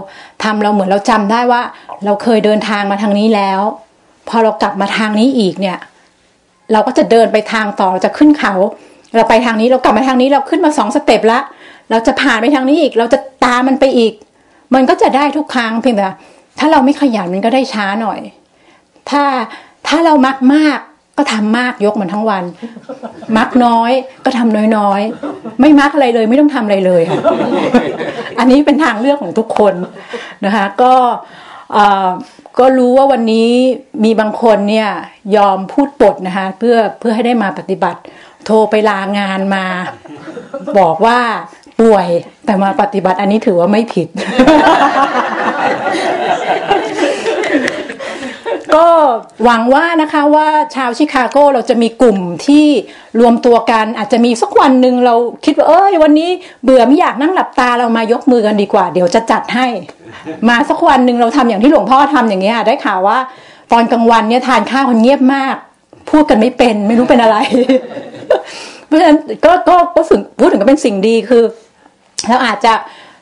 ทำเราเหมือนเราจำได้ว่า เราเคยเดินทางมาทางนี้แล้ว พอเรากลับมาทางนี้อีกเนี่ย เราก็จะเดินไปทางต่อจะขึ้นเขา เราไปทางนี้เรากลับมาทางนี้เราขึ้นมาสองสเต็ปละเราจะผ่านไปทางนี้อีก เราจะตามมันไปอีก มันก็จะได้ทุกครั้งเพียงแต่ถ้าเราไม่ขยันมันก็ได้ช้าหน่อย ถ้าถ้าเรามักมาก ก็ทำมากยกมันทั้งวัน มักน้อยก็ทำน้อยๆ ไม่มักอะไรเลยไม่ต้องทำอะไรเลยค่ะอันนี้เป็นทางเลือกของทุกคนนะคะ ก็ก็รู้ว่าวันนี้มีบางคนเนี่ยยอมพูดปดนะคะเพื่อเพื่อให้ได้มาปฏิบัติ โทรไปลางานมา บอกว่าป่วยแต่มาปฏิบัติอันนี้ถือว่าไม่ผิด ก็หวังว่านะคะว่าชาวชิคาโกเราจะมีกลุ่มที่รวมตัวกันอาจจะมีสักวันหนึ่งเราคิดว่าเอ้ยวันนี้เบื่อไม่อยากนั่งหลับตาเรามายกมือกันดีกว่า เดี๋ยวจะจัดให้ มาสักวันหนึ่งเราทำอย่างที่หลวงพ่อทำอย่างเงี้ยได้ข่าวว่า ตอนกลางวันเนี่ยทานข้าวคนเงียบมาก พูดกันไม่เป็นไม่รู้เป็นอะไร เพราะฉะนั้นก็ก็ก็สึงพูดถึงก็เป็นสิ่งดีคือเราอาจจะ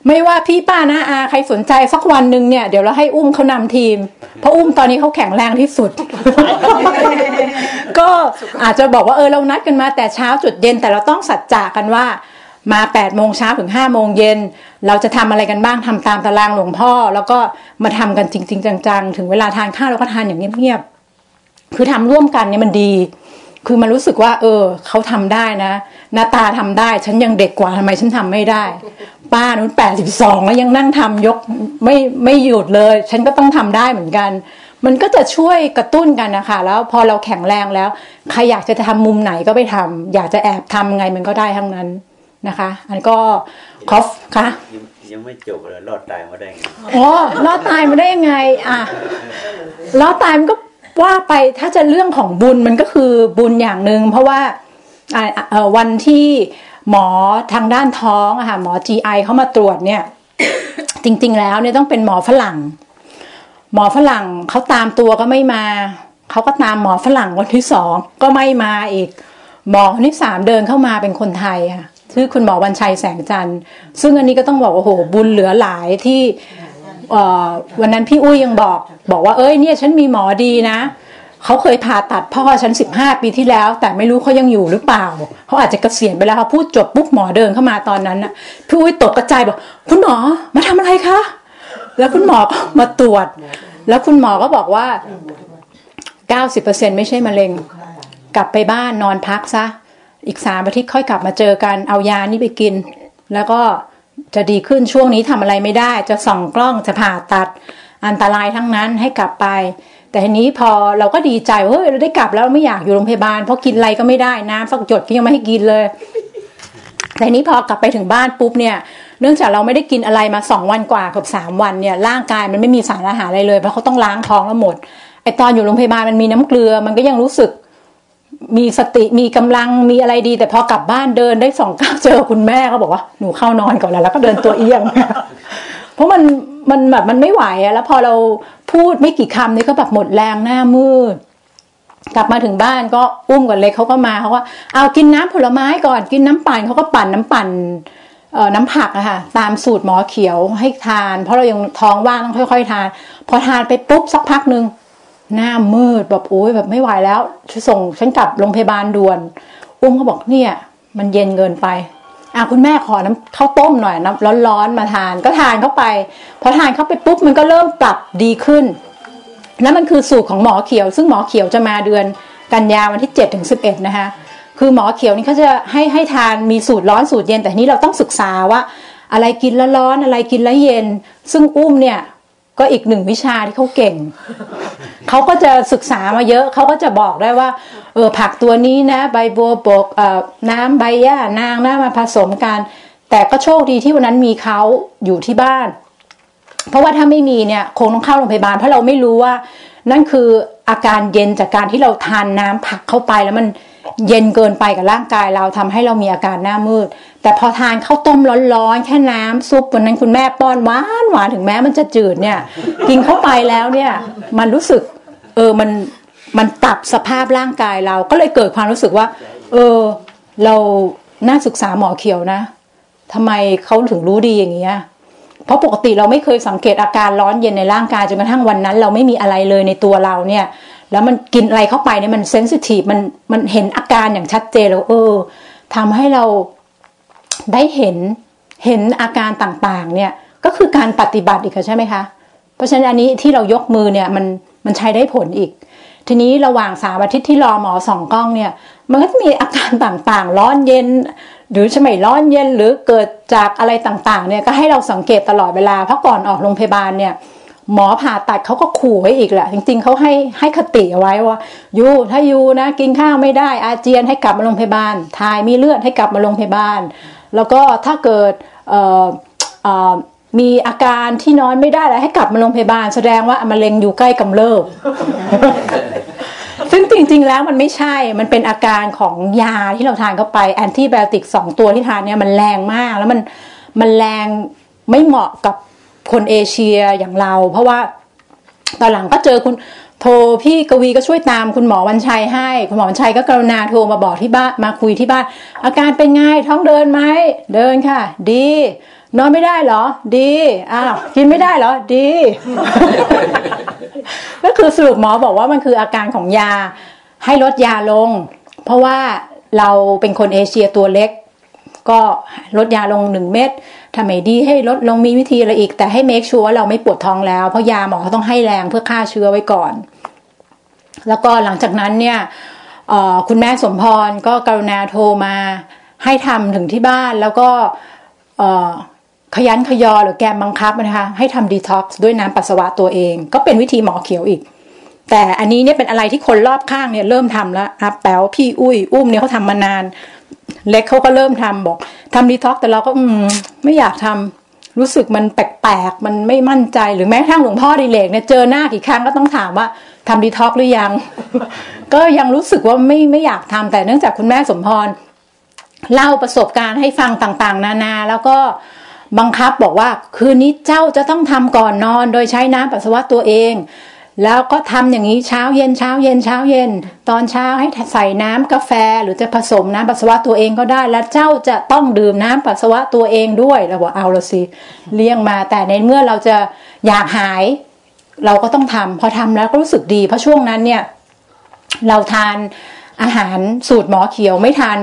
ไม่ว่าพี่ป้านะอาใครสนใจสักวันหนึ่งเนี่ยเดี๋ยวเราให้อุ้มเขานำทีม เพราะอุ้มตอนนี้เขาแข็งแรงที่สุด ก็อาจจะบอกว่าเออเรานัดกันมาแต่เช้าจุดเย็น แต่เราต้องสัจจะกันว่ามา8ปดโมงเช้าถึง5้าโมงเย็น เราจะทำอะไรกันบ้างทำตามตารางหลวงพ่อ แล้วก็มาทำกันจริง ๆ จังๆ ถึงเวลาทานข้าวเราก็ทานอย่างเงียบๆคือทำร่วมกันเนี่ยมันดี คือมันรู้สึกว่า เออเขาทำได้นะหน้าตาทำได้ ฉันยังเด็กกว่าทำไมฉันทำไม่ได้ ป้านู้นแปดสิบสองแล้วยังนั่งทำยกไม่ไม่หยุดเลย ฉันก็ต้องทำได้เหมือนกัน มันก็จะช่วยกระตุ้นกันนะคะ แล้วพอเราแข็งแรงแล้วใครอยากจะทำมุมไหนก็ไปทำอยากจะแอบทำไงมันก็ได้ทั้งนั้นนะคะ อันก็คอฟคะยังไม่จบเลยรอดตายมาได้ไงอ๋อรอดตายมาได้ยังไง อะรอดตายมันก็ ว่าไปถ้าจะเรื่องของบุญมันก็คือบุญอย่างหนึ่งเพราะว่าวันที่หมอทางด้านท้องอะค่ะหมอ GI เขามาตรวจเนี่ย จริง ๆ แล้วเนี่ยต้องเป็นหมอฝรั่ง หมอฝรั่งเขาตามตัวก็ไม่มาเขาก็ตามหมอฝรั่งวันที่สองก็ไม่มาอีก หมอคนที่สามเดินเข้ามาเป็นคนไทยค่ะชื่อคุณหมอวันชัยแสงจันทร์ซึ่งอันนี้ก็ต้องบอกว่าโหบุญเหลือหลายที่ วันนั้นพี่อุ้ยยังบอก บอกว่าเอ้ยเนี่ยฉันมีหมอดีนะเขาเคยผ่าตัดพ่อฉันสิบห้าปีที่แล้ว แต่ไม่รู้เขายังอยู่หรือเปล่าเขาอาจจะเกษียณไปแล้วเขาพูดจบปุ๊บหมอเดินเข้ามาตอนนั้นน่ะพี่อุ้ยตกกระจายบอกคุณหมอมาทำอะไรคะแล้วคุณหมอมาตรวจ แล้วคุณหมอก็บอกว่าเก้าสิบเปอร์เซ็นไม่ใช่มะเร็ง กลับไปบ้านนอนพักซะ อีกสามอาทิตย์ค่อยกลับมาเจอกันเอายานี่ไปกิน แล้วก็ จะดีขึ้นช่วงนี้ทำอะไรไม่ได้ จะส่องกล้องจะผ่าตัด อันตรายทั้งนั้นให้กลับไป แต่ทีนี้พอเราก็ดีใจเฮ้ยเราได้กลับแล้วไม่อยากอยู่โรงพยาบาลเพราะกินอะไรก็ไม่ได้น้ำสักจดก็ยังไม่ให้กินเลยแต่นี้พอกลับไปถึงบ้านปุ๊บเนี่ยเนื่องจากเราไม่ได้กินอะไรมาสองวันกว่าเกือบสามวันเนี่ยร่างกายมันไม่มีสารอาหารอะไรเลยเพราะเขาต้องล้างท้องแล้วหมดไอตอนอยู่โรงพยาบาลมันมีน้ำเกลือ มันก็ยังรู้สึก มีสติมีกำลังมีอะไรดี แต่พอกลับบ้านเดินได้สองก้าวเจอคุณแม่เขาบอกว่าหนูเข้านอนก่อนแล้วแล้วก็เดินตัวเอียง เพราะมันมันแบบมันไม่ไหวอะแล้วพอเราพูดไม่กี่คำนี่ก็แบบหมดแรงหน้ามืดกลับมาถึงบ้านก็อุ้มก่อนเลยเขาก็มาเขาก็เอากินน้ำผลไม้ก่อนกินน้ำปั่นเขาก็ปั่นน้ำปั่นเอน้ำผักอะค่ะตามสูตรหมอเขียวให้ทาน เพราะเรายังท้องว่างต้องค่อย ๆ ทาน พอทานไปปุ๊บสักพักหนึ่ง หน้ามืดแบบโอ้ยแบบไม่ไหวแล้วส่งฉันกลับโรงพยาบาลด่วนอุ้มเขาบอกเนี่ย มันเย็นเกินไปอะคุณแม่ขอน้ำข้าวต้มหน่อยน้ำร้อนๆมาทานก็ทานเข้าไปพอทานเข้าไปปุ๊บมันก็เริ่มปรับดีขึ้น แล้วมันคือสูตรของหมอเขียว ซึ่งหมอเขียวจะมาเดือนกันยาวันที่7ถึง11นะคะคือหมอเขียวนี่เขาจะให้ให้ทานมีสูตรร้อนสูตรเย็นแต่นี้เราต้องศึกษาว่า อะไรกินแล้วร้อนอะไรกินแล้วเย็น ซึ่งอุ้มเนี่ย ก็อีกหนึ่งวิชาที่เขาเก่ง เขาก็จะศึกษามาเยอะ เขาก็จะบอกได้ว่า เออผักตัวนี้นะ ใบบัวบกเอ่อน้ำใบหญ้านางนะมาผสมกัน แต่ก็โชคดีที่วันนั้นมีเขาอยู่ที่บ้าน เพราะว่าถ้าไม่มีเนี่ยคงต้องเข้าโรงพยาบาลเพราะเราไม่รู้ว่า นั่นคืออาการเย็นจากการที่เราทานน้ำผักเข้าไปแล้วมันเย็นเกินไปกับร่างกายเราทำให้เรามีอาการหน้ามืด แต่พอทานข้าวต้มร้อนๆ แค่น้ำซุปวันนั้นคุณแม่ป้อนหวานหวานถึงแม้มันจะจืดเนี่ย กินเข้าไปแล้วเนี่ย มันรู้สึก เออมันมันปรับสภาพร่างกายเราก็เลยเกิดความรู้สึกว่า เออ เราน่าศึกษาหมอเขียวนะทำไมเขาถึงรู้ดีอย่างเงี้ยเพราะปกติเราไม่เคยสังเกตอาการร้อนเย็นในร่างกายจนกระทั่งวันนั้น เราไม่มีอะไรเลยในตัวเราเนี่ย แล้วมันกินอะไรเข้าไปเนี่ยมันเซนซิทีฟมันมันเห็นอาการอย่างชัดเจนแล้วเออทำให้เรา ได้เห็นเห็นอาการต่างๆเนี่ยก็คือการปฏิบัติอีกใช่ไหมคะเพราะฉะนั้นอันนี้ที่เรายกมือเนี่ยมันมันใช้ได้ผลอีก ทีนี้ระหว่างสามอาทิตย์ที่รอหมอสองกล้องเนี่ยมันก็มีอาการต่างๆ ร้อนเย็น หรือใช่ไหมร้อนเย็นหรือเกิดจากอะไรต่างๆเนี่ยก็ให้เราสังเกตตลอดเวลาเพราะก่อนออกโรงพยาบาลเนี่ย หมอผ่าตัดเขาก็ขู่ไว้อีกแหละจริงๆเขาให้ให้คติเอาไว้ว่ายูถ้ายูนะ กินข้าวไม่ได้ อาเจียนให้กลับมาโรงพยาบาลถ่ายมีเลือดให้กลับมาโรงพยาบาล แล้วก็ถ้าเกิดมีอาการที่นอนไม่ได้แล้วให้กลับมาโรงพยาบาล แสดงว่ามะเร็งอยู่ใกล้กำเริบซึ่งจริง ๆ แล้วมันไม่ใช่ มันเป็นอาการของยาที่เราทานเข้าไปแอนติไบโอติกสองตัวที่ทานเนี่ยมันแรงมากแล้วมันมันแรงไม่เหมาะกับ คนเอเชียอย่างเรา เพราะว่าตอนหลังก็เจอคุณโทรพี่กวีก็ช่วยตามคุณหมอวันชัยให้ คุณหมอวันชัยก็กรุณาโทรมาบอกที่บ้านมาคุยที่บ้าน อาการเป็นไงท้องเดินไหมเดินค่ะ ดี นอนไม่ได้เหรอ ดีอ้าวกินไม่ได้เหรอ ดี ก็คือสรุปหมอบอกว่ามันคืออาการของยาให้ลดยาลง เพราะว่าเราเป็นคนเอเชียตัวเล็ก ก็ลดยาลงหนึ่งเม็ด ทำไมดีให้ลดลงมีวิธีอะไรอีก แต่ให้ make sure เราไม่ปวดท้องแล้ว เพราะยาหมอเขาต้องให้แรงเพื่อฆ่าเชื้อไว้ก่อน แล้วก็หลังจากนั้นเนี่ยคุณแม่สมพรก็กรุณาโทรมาให้ทำถึงที่บ้านแล้วก็คะยั้นคะยอหรือแกมบังคับนะคะ ให้ทำดีท็อกซ์ด้วยน้ำปัสสาวะตัวเอง ก็เป็นวิธีหมอเขียวอีก แต่อันนี้เนี่ยเป็นอะไรที่คนรอบข้างเนี่ยเริ่มทำแล้วอาแป๋วพี่อุ้ย อุ้มเนี่ยเขาทำมานาน เล็กเขาก็เริ่มทำบอกทำดีท็อกแต่เราก็อืมไม่อยากทรู้สึกมันแปลกๆ มันไม่มั่นใจหรือแม้กระทั่งหลวงพ่อดิเลกเนี่ยเจอหน้ากี่ครั้งก็ต้องถามว่าทำดีท็อกหรือยัง ก็ยังรู้สึกว่าไม่ไม่อยากทำแต่เนื่องจากคุณแม่สมพรเล่าประสบการณ์ให้ฟังต่างๆ นานาแล้วก็บังคับบอกว่าคืนนี้เจ้าจะต้องทำก่อนนอน โดยใช้น้ำปัสสาวะตัวเอง แล้วก็ทำอย่างนี้เช้าเย็นเช้าเย็นเช้าเย็น ตอนเช้าให้ใส่น้ำกาแฟหรือจะผสมน้ำปัสสาวะตัวเองก็ได้ แล้วเจ้าจะต้องดื่มน้ำปัสสาวะตัวเองด้วยเราบอกเอาละสิเลี้ยงมา แต่ในเมื่อเราจะอยากหาย เราก็ต้องทำพอทำแล้วก็รู้สึกดีเพราะช่วงนั้นเนี่ยเราทานอาหารสูตรหมอเขียวไม่ทาน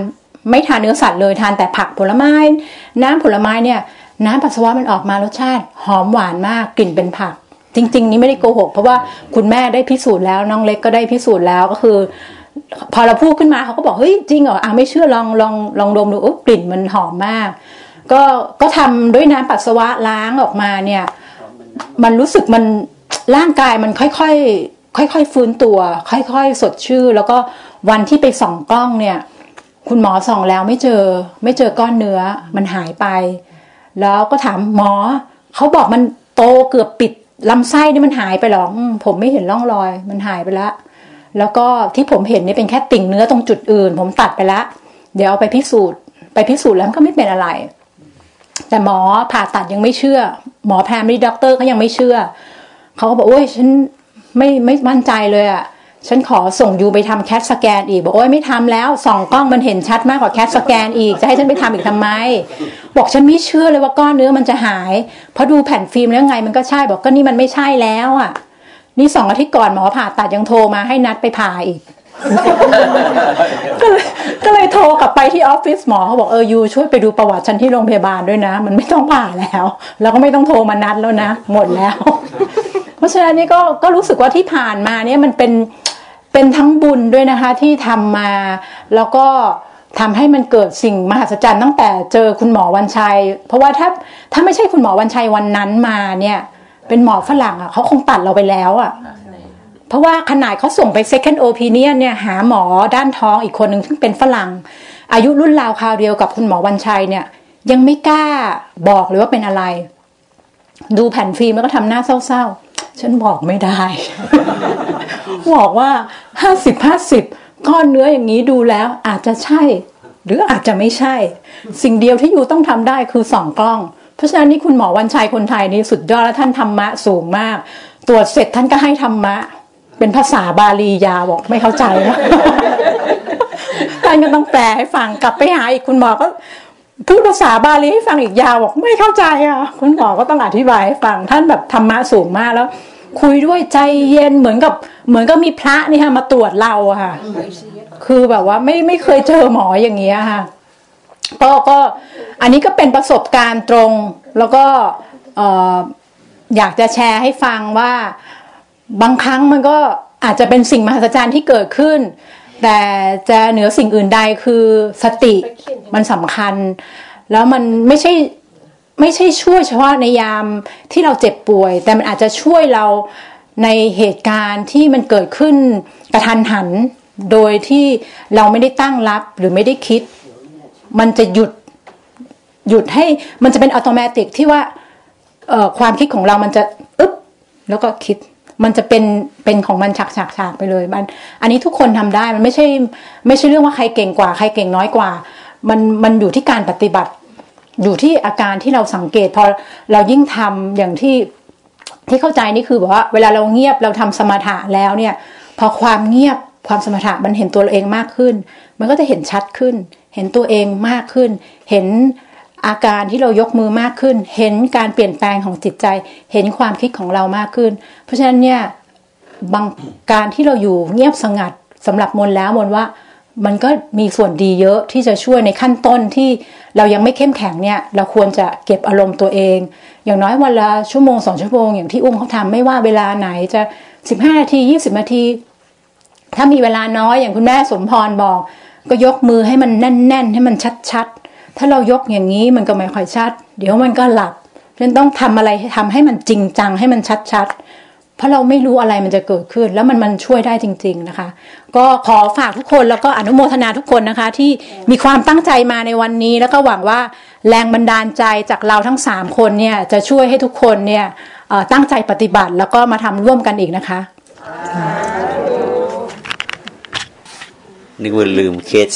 ไม่ทานเนื้อสัตว์เลยทานแต่ผักผลไม้ น้ำผลไม้เนี่ยน้ำปัสสาวะมันออกมารสชาติ หอมหวานมากกลิ่นเป็นผัก จริง ๆ นี้ไม่ได้โกหก เพราะว่าคุณแม่ได้พิสูจน์แล้วน้องเล็กก็ได้พิสูจน์แล้วก็คือ พอเราพูดขึ้นมาเขาก็บอกเฮ้ยจริงเหรออะไม่เชื่อลองลองลองดมดูกลิ่นมันหอมมาก ก็ก็ทำด้วยน้ำปัสสาวะล้างออกมาเนี่ย มันรู้สึกมันร่างกายมันค่อยๆค่อยๆฟื้นตัว ค่อยๆ สดชื่นแล้วก็วันที่ไปส่องกล้องเนี่ย คุณหมอส่องแล้วไม่เจอ ไม่เจอก้อนเนื้อมันหายไป แล้วก็ถามหมอเขาบอกมันโตเกือบปิด ลำไส้นี่มันหายไปหรอผมไม่เห็นร่องรอย มันหายไปแล้ว แล้วก็ที่ผมเห็นนี่เป็นแค่ติ่งเนื้อตรงจุดอื่น ผมตัดไปแล้วเดี๋ยวเอาไปพิสูจน์ ไปพิสูจน์แล้วมันก็ไม่เป็นอะไร แต่หมอผ่าตัดยังไม่เชื่อ หมอแพมรีด็อกเตอร์ก็ยังไม่เชื่อเขาก็บอกโอ้ยฉันไม่ไม่มั่นใจเลยอะ่ะ ฉันขอส่งยูไปทำแคทสแกนอีก บอกโอ้ยไม่ทำแล้วส่องกล้องมันเห็นชัดมากกว่าแคทสแกนอีก จะให้ฉันไปทำอีกทำไม บอกฉันไม่เชื่อเลยว่าก้อนเนื้อมันจะหายเพราะดูแผ่นฟิล์มแล้วไงมันก็ใช่บอกก็นี่มันไม่ใช่แล้วอะ นี่สองอาทิตย์ก่อนหมอผ่าตัดยังโทรมาให้นัดไปผ่าอีกก็เลยก็เลยโทรกลับไปที่ออฟฟิศหมอเขาบอกเออยูช่วยไปดูประวัติฉันที่โรงพยาบาลด้วยนะ มันไม่ต้องผ่าแล้ว แล้วก็ไม่ต้องโทรมานัดแล้วนะ หมดแล้ว เพราะฉะนั้นนี่ก็ก็รู้สึกว่าที่ผ่านมาเนี่ยมันเป็น เป็นทั้งบุญด้วยนะคะที่ทำมาแล้วก็ทำให้มันเกิดสิ่งมหัศจรรย์ตั้งแต่เจอคุณหมอวันชัย เพราะว่าถ้าถ้าไม่ใช่คุณหมอวันชัยวันนั้นมาเนี่ย เป็นหมอฝรั่งอะเขาคงตัดเราไปแล้วอะเพราะว่าขนาดเขาส่งไป second opinion เนี่ยหาหมอด้านท้องอีกคนหนึ่งซึ่งเป็นฝรั่ง อายุรุ่นราวคราวเดียวกับคุณหมอวันชัยเนี่ย ยังไม่กล้าบอกเลยว่าเป็นอะไร ดูแผ่นฟิล์มแล้วก็ทำหน้าเศร้าๆ ฉันบอกไม่ได้ บอกว่าห้าสิบห้าสิบก้อนเนื้ออย่างนี้ดูแล้วอาจจะใช่ หรืออาจจะไม่ใช่ สิ่งเดียวที่ยูต้องทำได้คือส่องกล้อง เพราะฉะนั้นนี่คุณหมอวันชัยคนไทยนี่สุดยอดและท่านธรรมะสูงมาก ตรวจเสร็จท่านก็ให้ธรรมะ เป็นภาษาบาลียาวบอกไม่เข้าใจนะท่านก็ต้องแปลให้ฟังกลับไปหาอีกคุณหมอก็ พูดภาษาบาลีให้ฟังอีกยาวบอกไม่เข้าใจอะคุณหมอก็ต้องอธิบายให้ฟังท่านแบบธรรมะสูงมากแล้ว คุยด้วยใจเย็นเหมือนกับ เหมือนกับมีพระนี่ค่ะมาตรวจเราค่ะ คือแบบว่าไม่ไม่เคยเจอหมออย่างเงี้ยค่ะก็ก็อันนี้ก็เป็นประสบการณ์ตรง แล้วก็ออยากจะแชร์ให้ฟังว่าบางครั้งมันก็อาจจะเป็นสิ่งมหัศจรรย์ที่เกิดขึ้น แต่จะเหนือสิ่งอื่นใดคือสติมันสำคัญ แล้วมันไม่ใช่ไม่ใช่ช่วยเฉพาะในยามที่เราเจ็บป่วย แต่มันอาจจะช่วยเราในเหตุการณ์ที่มันเกิดขึ้นกระทันหัน โดยที่เราไม่ได้ตั้งรับหรือไม่ได้คิด มันจะหยุดหยุดให้มันจะเป็นอัตโนมัติที่ว่าเอ่อความคิดของเรามันจะอึ๊บแล้วก็คิด มันจะเป็นเป็นของมันฉากฉากฉากไปเลยมันอันนี้ทุกคนทำได้มันไม่ใช่ไม่ใช่เรื่องว่าใครเก่งกว่า ใครเก่งน้อยกว่า มันมันอยู่ที่การปฏิบัติ อยู่ที่อาการที่เราสังเกต พอเรายิ่งทำอย่างที่ที่เข้าใจนี่คือแบบว่าเวลาเราเงียบเราทำสมถะแล้วเนี่ย พอความเงียบความสมถะมันเห็นตัวเราเองมากขึ้น มันก็จะเห็นชัดขึ้น เห็นตัวเองมากขึ้น เห็น อาการที่เรายกมือมากขึ้น เห็นการเปลี่ยนแปลงของจิตใจ เห็นความคิดของเรามากขึ้น เพราะฉะนั้นเนี่ยบางการที่เราอยู่เงียบสงัดสำหรับมนแล้วมนว่ามันก็มีส่วนดีเยอะที่จะช่วยในขั้นต้นที่เรายังไม่เข้มแข็งเนี่ย เราควรจะเก็บอารมณ์ตัวเอง อย่างน้อยวันละชั่วโมงสองชั่วโมงอย่างที่อุ้มเขาทำไม่ว่าเวลาไหนจะสิบห้านาทียี่สิบนาที ถ้ามีเวลาน้อยอย่างคุณแม่สมพรบอก ก็ยกมือให้มันแน่น ๆ ให้มันชัดๆ ถ้าเรายกอย่างนี้มันก็ไม่ค่อยชัด เดี๋ยวมันก็หลับฉะนั้นต้องทำอะไรทำให้มันจริงจังให้มันชัดๆ เพราะเราไม่รู้อะไรมันจะเกิดขึ้น แล้วมันมันช่วยได้จริง ๆนะคะ ก็ขอฝากทุกคนแล้วก็อนุโมทนาทุกคนนะคะ ที่มีความตั้งใจมาในวันนี้ แล้วก็หวังว่าแรงบันดาลใจจากเราทั้งสามคนเนี่ยจะช่วยให้ทุกคนเนี่ยตั้งใจปฏิบัติแล้วก็มาทำร่วมกันอีกนะคะนึกว่าลืมเคส